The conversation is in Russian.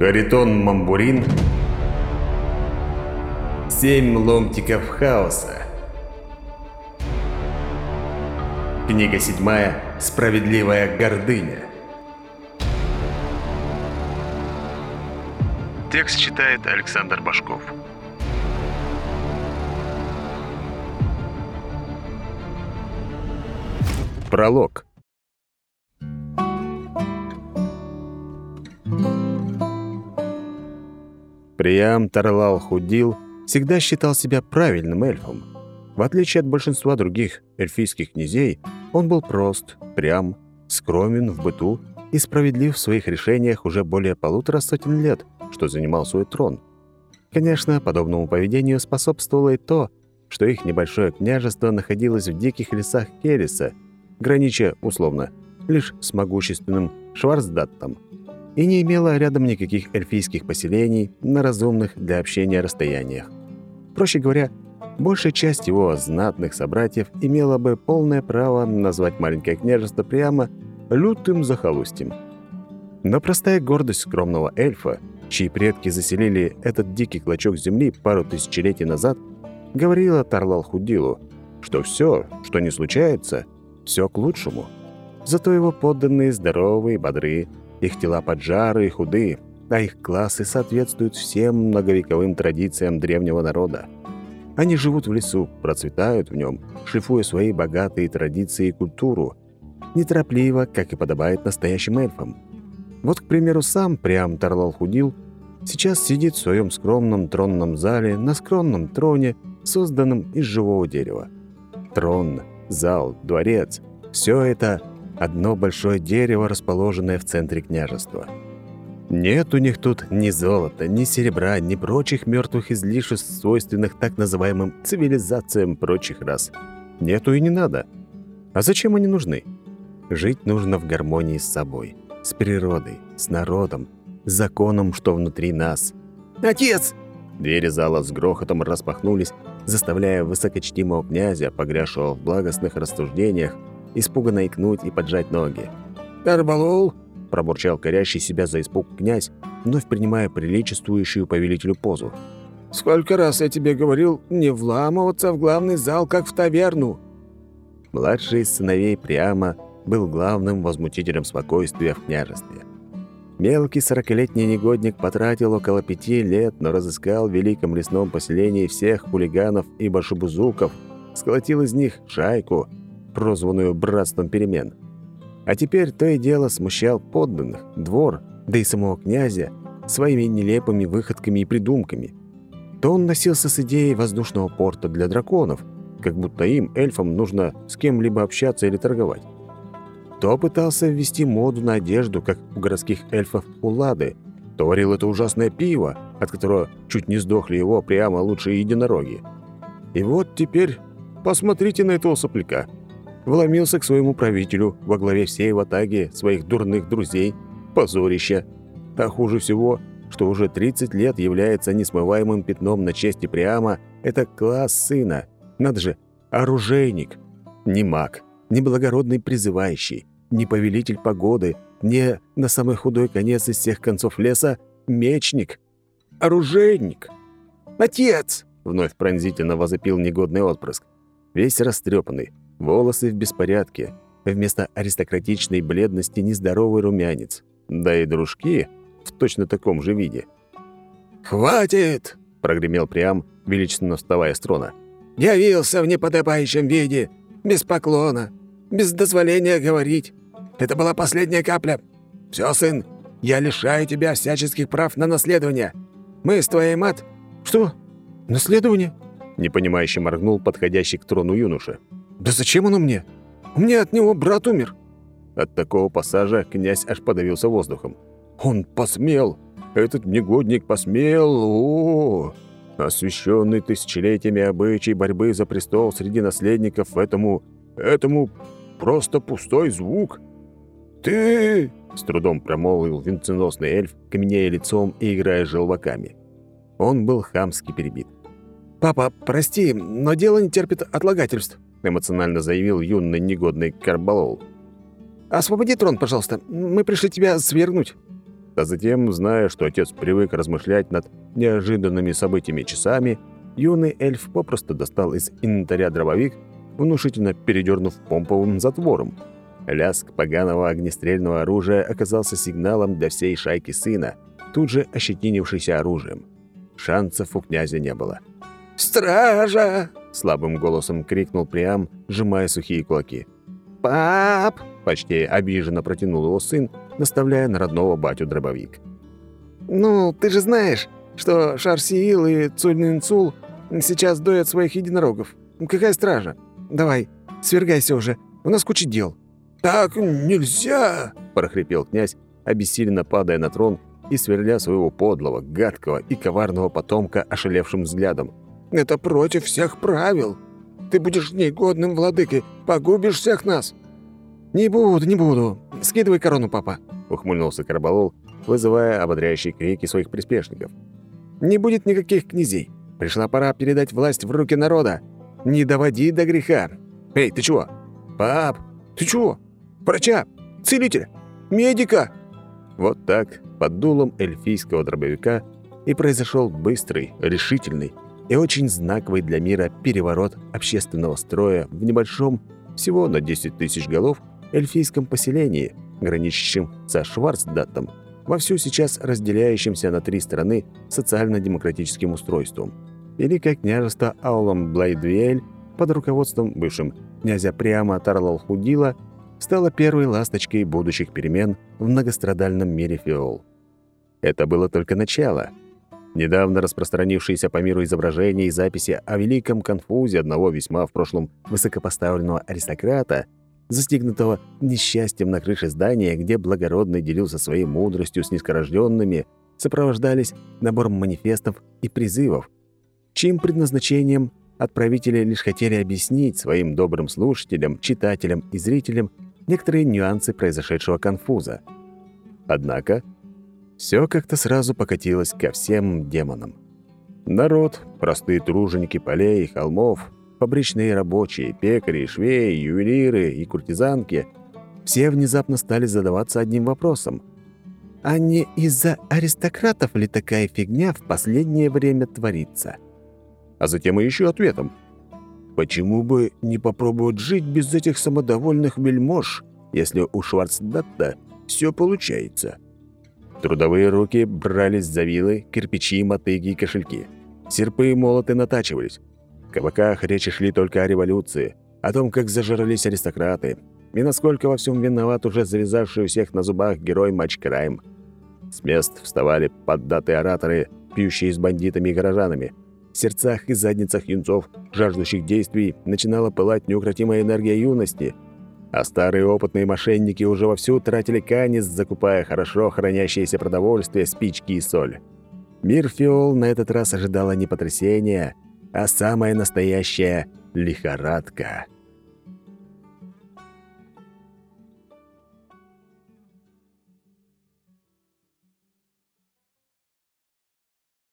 Харитон Мамбурин. Семь ломтиков хаоса. Книга седьмая. Справедливая гордыня. Текст читает Александр Башков. Пролог Приам Тарлал Худил всегда считал себя правильным эльфом. В отличие от большинства других эльфийских князей, он был прост, прям, скромен в быту и справедлив в своих решениях уже более полутора сотен лет, что занимал свой трон. Конечно, подобному поведению способствовало и то, что их небольшое княжество находилось в диких лесах Келеса, гранича, условно, лишь с могущественным Шварцдаттом, и не имело рядом никаких эльфийских поселений на разумных для общения расстояниях. Проще говоря, большая часть его знатных собратьев имела бы полное право назвать маленькое княжество прямо лютым захолустьем. Но простая гордость скромного эльфа, чьи предки заселили этот дикий клочок земли пару тысячелетий назад, говорила Тарлал-Худилу, что все, что не случается, все к лучшему. Зато его подданные здоровые, бодры, их тела поджары и худы, а их классы соответствуют всем многовековым традициям древнего народа. Они живут в лесу, процветают в нем, шлифуя свои богатые традиции и культуру, неторопливо, как и подобает настоящим эльфам. Вот, к примеру, сам прям Тарлал Худил сейчас сидит в своем скромном тронном зале на скромном троне, созданном из живого дерева. Трон, зал, дворец — все это одно большое дерево, расположенное в центре княжества. Нет у них тут ни золота, ни серебра, ни прочих мертвых излишеств, свойственных так называемым цивилизациям прочих рас. Нету и не надо. А зачем они нужны? Жить нужно в гармонии с собой, с природой, с народом, с законом, что внутри нас. «Отец!» Двери зала с грохотом распахнулись, заставляя высокочтимого князя, погрязшего в благостных рассуждениях, испуганно икнуть и поджать ноги. «Карбалол!» – пробурчал корящий себя за испуг князь, вновь принимая приличествующую повелителю позу. «Сколько раз я тебе говорил не вламываться в главный зал, как в таверну!» Младший из сыновей прямо был главным возмутителем спокойствия в княжестве. Мелкий сорокалетний негодник потратил около пяти лет, но разыскал в великом лесном поселении всех хулиганов и башебузуков, сколотил из них шайку, прозванную «братством перемен». А теперь то и дело смущал подданных, двор, да и самого князя своими нелепыми выходками и придумками. То он носился с идеей воздушного порта для драконов, как будто им, эльфам, нужно с кем-либо общаться или торговать то пытался ввести моду на одежду, как у городских эльфов Улады, то варил это ужасное пиво, от которого чуть не сдохли его прямо лучшие единороги. И вот теперь посмотрите на этого сопляка. Вломился к своему правителю во главе всей ватаги своих дурных друзей, позорище. А хуже всего, что уже 30 лет является несмываемым пятном на чести прямо, это класс сына. Надо же, оружейник, не маг, не благородный призывающий, не повелитель погоды, не на самый худой конец из всех концов леса мечник, оружейник. «Отец!» — вновь пронзительно возопил негодный отпрыск. Весь растрепанный, волосы в беспорядке, вместо аристократичной бледности нездоровый румянец, да и дружки в точно таком же виде. «Хватит!» — прогремел Приам, величественно вставая с трона. «Явился в неподобающем виде, без поклона, без дозволения говорить. Это была последняя капля. Все, сын, я лишаю тебя всяческих прав на наследование. Мы с твоей мат...» «Что? Наследование?» Непонимающе моргнул подходящий к трону юноша. «Да зачем оно мне? У меня от него брат умер». От такого пассажа князь аж подавился воздухом. «Он посмел! Этот негодник посмел! О! Освященный тысячелетиями обычай борьбы за престол среди наследников этому... этому просто пустой звук!» «Ты...» — с трудом промолвил венценосный эльф, каменея лицом и играя желваками. Он был хамски перебит. «Папа, прости, но дело не терпит отлагательств», — эмоционально заявил юный негодный Карбалол. «Освободи трон, пожалуйста. Мы пришли тебя свергнуть». А затем, зная, что отец привык размышлять над неожиданными событиями часами, юный эльф попросту достал из инвентаря дробовик, внушительно передернув помповым затвором. Лязг поганого огнестрельного оружия оказался сигналом для всей шайки сына, тут же ощетинившейся оружием. Шансов у князя не было. «Стража!» — слабым голосом крикнул Приам, сжимая сухие кулаки. «Пап!» — почти обиженно протянул его сын, наставляя на родного батю дробовик. «Ну, ты же знаешь, что Шарсиил и Цульнинцул сейчас доят своих единорогов. Какая стража? Давай, свергайся уже, у нас куча дел». «Так нельзя!» — прохрипел князь, обессиленно падая на трон и сверля своего подлого, гадкого и коварного потомка ошалевшим взглядом. «Это против всех правил. Ты будешь негодным владыкой, погубишь всех нас». «Не буду, не буду. Скидывай корону, папа», — ухмыльнулся Карбалол, вызывая ободряющие крики своих приспешников. «Не будет никаких князей. Пришла пора передать власть в руки народа. Не доводи до греха. Эй, ты чего? Пап, ты чего? Врача! Целителя! Медика!» Вот так, под дулом эльфийского дробовика, и произошел быстрый, решительный и очень знаковый для мира переворот общественного строя в небольшом, всего на 10 тысяч голов, эльфийском поселении, граничащем со Шварцдаттом, вовсю сейчас разделяющимся на три страны социально-демократическим устройством. Великое княжество Аулом Блайдвиэль под руководством бывшим князя Приама Тарлалхудила стало первой ласточкой будущих перемен в многострадальном мире Фиол. Это было только начало. Недавно распространившиеся по миру изображения и записи о великом конфузе одного весьма в прошлом высокопоставленного аристократа – застигнутого несчастьем на крыше здания, где благородный делился своей мудростью с низкорожденными, сопровождались набором манифестов и призывов, чьим предназначением отправители лишь хотели объяснить своим добрым слушателям, читателям и зрителям некоторые нюансы произошедшего конфуза. Однако все как-то сразу покатилось ко всем демонам. Народ, простые труженики полей и холмов, фабричные рабочие, пекари, швеи, ювелиры и куртизанки все внезапно стали задаваться одним вопросом. А не из-за аристократов ли такая фигня в последнее время творится? А затем и еще ответом. Почему бы не попробовать жить без этих самодовольных вельмож, если у Шварцдатта все получается? Трудовые руки брались за вилы, кирпичи, мотыги и кошельки. Серпы и молоты натачивались. В кабаках речи шли только о революции, о том, как зажрались аристократы, и насколько во всем виноват уже завязавший у всех на зубах герой Матч Крайм. С мест вставали поддатые ораторы, пьющие с бандитами и горожанами. В сердцах и задницах юнцов, жаждущих действий, начинала пылать неукротимая энергия юности, а старые опытные мошенники уже вовсю тратили канис, закупая хорошо хранящееся продовольствие, спички и соль. Мир Фиол на этот раз ожидала не потрясения, а самая настоящая лихорадка.